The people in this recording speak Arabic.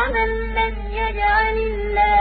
وَمَن لَّمْ يَجْعَلِ اللَّهُ